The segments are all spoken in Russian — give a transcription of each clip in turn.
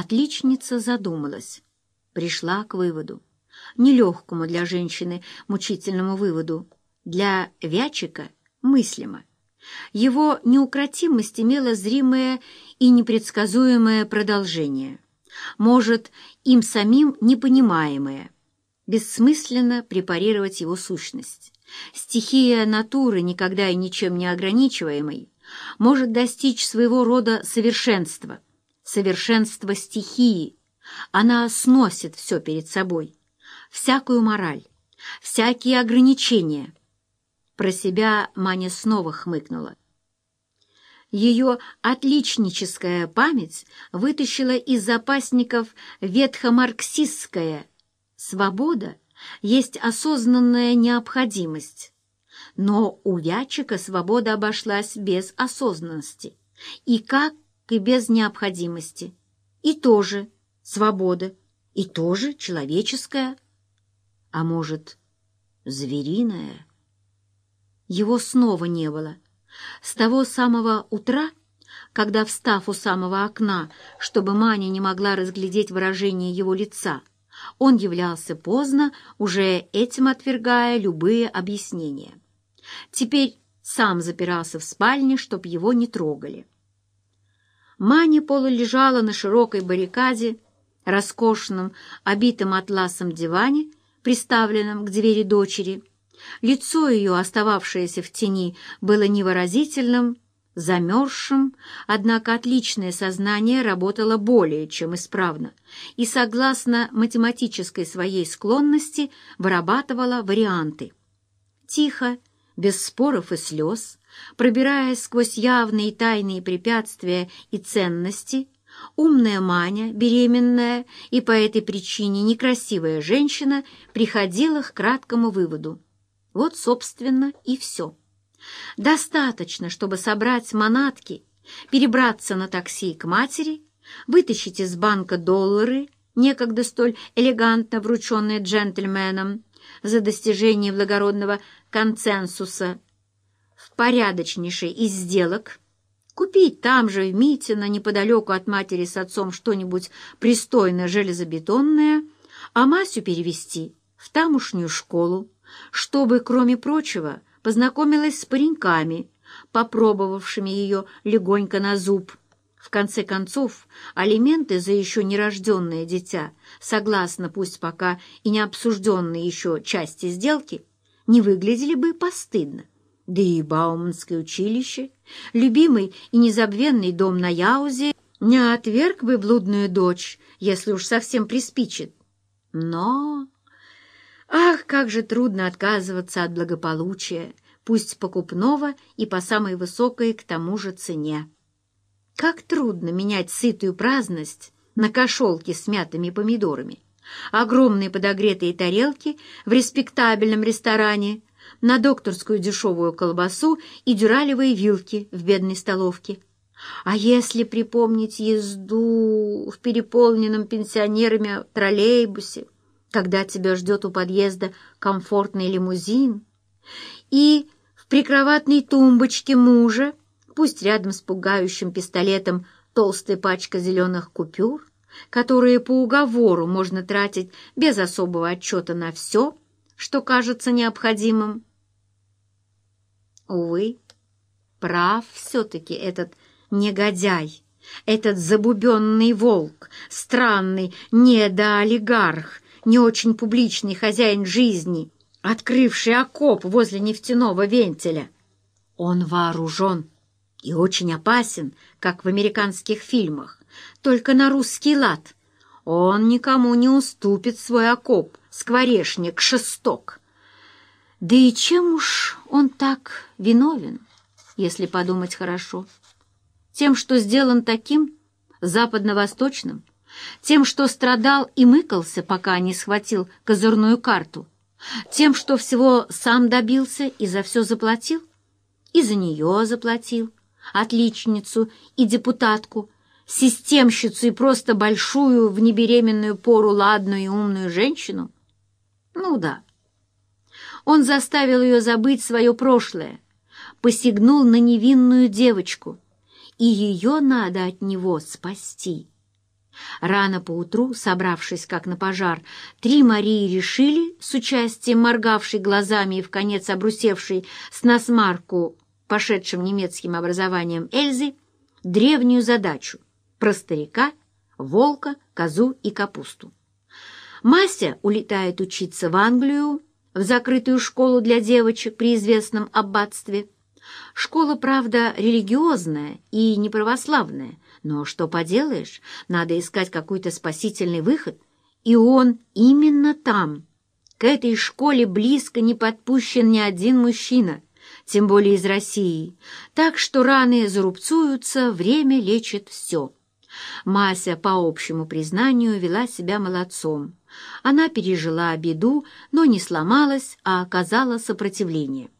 Отличница задумалась, пришла к выводу, нелегкому для женщины мучительному выводу, для Вячика мыслимо. Его неукротимость имела зримое и непредсказуемое продолжение, может, им самим непонимаемое, бессмысленно препарировать его сущность. Стихия натуры, никогда и ничем не ограничиваемой, может достичь своего рода совершенства, совершенства стихии. Она сносит все перед собой, всякую мораль, всякие ограничения. Про себя Маня снова хмыкнула. Ее отличническая память вытащила из запасников ветхомарксистское «свобода» есть осознанная необходимость. Но у Вячика свобода обошлась без осознанности. И как и без необходимости. И тоже свобода, и тоже человеческая. А может, звериная? Его снова не было. С того самого утра, когда, встав у самого окна, чтобы Маня не могла разглядеть выражение его лица, он являлся поздно, уже этим отвергая любые объяснения. Теперь сам запирался в спальне, чтоб его не трогали. Маня полулежала на широкой баррикаде, роскошном, обитом атласом диване, приставленном к двери дочери. Лицо ее, остававшееся в тени, было невыразительным, замерзшим, однако отличное сознание работало более чем исправно и, согласно математической своей склонности, вырабатывало варианты. Тихо, без споров и слез, пробираясь сквозь явные тайные препятствия и ценности, умная Маня, беременная и по этой причине некрасивая женщина, приходила к краткому выводу. Вот, собственно, и все. Достаточно, чтобы собрать манатки, перебраться на такси к матери, вытащить из банка доллары, некогда столь элегантно врученные джентльменам, за достижение благородного консенсуса порядочнейшей из сделок, купить там же в Митино, неподалеку от матери с отцом, что-нибудь пристойное железобетонное, а Масю перевести в тамошнюю школу, чтобы, кроме прочего, познакомилась с пареньками, попробовавшими ее легонько на зуб. В конце концов, алименты за еще нерожденное дитя, согласно пусть пока и не обсужденной еще части сделки, не выглядели бы постыдно. Да и Бауманское училище, любимый и незабвенный дом на Яузе, не отверг бы блудную дочь, если уж совсем приспичит. Но... Ах, как же трудно отказываться от благополучия, пусть покупного и по самой высокой к тому же цене. Как трудно менять сытую праздность на кошелки с мятыми помидорами, огромные подогретые тарелки в респектабельном ресторане, на докторскую дешевую колбасу и дюралевые вилки в бедной столовке. А если припомнить езду в переполненном пенсионерами троллейбусе, когда тебя ждет у подъезда комфортный лимузин, и в прикроватной тумбочке мужа, пусть рядом с пугающим пистолетом толстая пачка зеленых купюр, которые по уговору можно тратить без особого отчета на все, что кажется необходимым. Увы, прав все-таки этот негодяй, этот забубенный волк, странный недоолигарх, не очень публичный хозяин жизни, открывший окоп возле нефтяного вентиля. Он вооружен и очень опасен, как в американских фильмах, только на русский лад. Он никому не уступит свой окоп, скворечник, шесток. Да и чем уж он так виновен, если подумать хорошо? Тем, что сделан таким, западно-восточным, тем, что страдал и мыкался, пока не схватил козырную карту, тем, что всего сам добился и за все заплатил, и за нее заплатил, отличницу и депутатку, системщицу и просто большую в небеременную пору ладную и умную женщину? Ну да. Он заставил ее забыть свое прошлое, посягнул на невинную девочку, и ее надо от него спасти. Рано поутру, собравшись как на пожар, три Марии решили, с участием моргавшей глазами и в конец обрусевшей с насмарку пошедшим немецким образованием Эльзы, древнюю задачу про старика, волка, козу и капусту. Мася улетает учиться в Англию, в закрытую школу для девочек при известном аббатстве. Школа, правда, религиозная и неправославная, но что поделаешь, надо искать какой-то спасительный выход, и он именно там. К этой школе близко не подпущен ни один мужчина, тем более из России, так что раны зарубцуются, время лечит все. Мася, по общему признанию, вела себя молодцом. Она пережила беду, но не сломалась, а оказала сопротивление.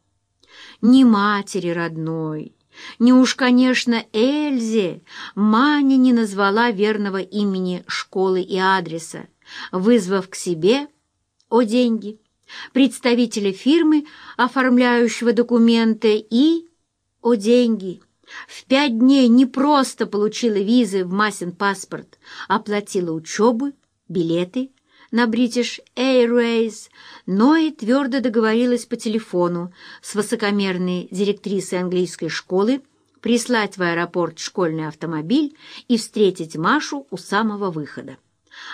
Ни матери родной, ни уж, конечно, Эльзе Маня не назвала верного имени школы и адреса, вызвав к себе о деньги представителя фирмы, оформляющего документы, и о деньги. В пять дней не просто получила визы в Масин паспорт, оплатила учебу, билеты, на British Airways, но и твердо договорилась по телефону с высокомерной директрисой английской школы прислать в аэропорт школьный автомобиль и встретить Машу у самого выхода.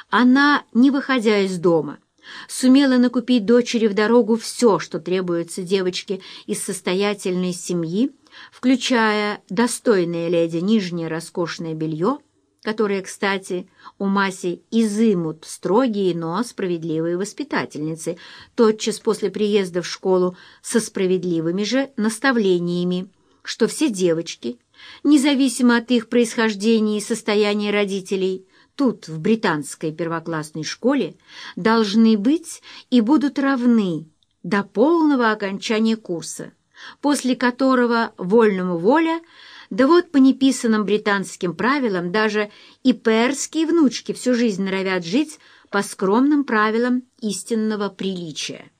Она, не выходя из дома, сумела накупить дочери в дорогу все, что требуется девочке из состоятельной семьи, включая достойное леди нижнее роскошное белье, которые, кстати, у Маси изымут строгие, но справедливые воспитательницы, тотчас после приезда в школу со справедливыми же наставлениями, что все девочки, независимо от их происхождения и состояния родителей, тут, в британской первоклассной школе, должны быть и будут равны до полного окончания курса, после которого вольному воля – да вот по неписанным британским правилам даже и перские внучки всю жизнь норовят жить по скромным правилам истинного приличия.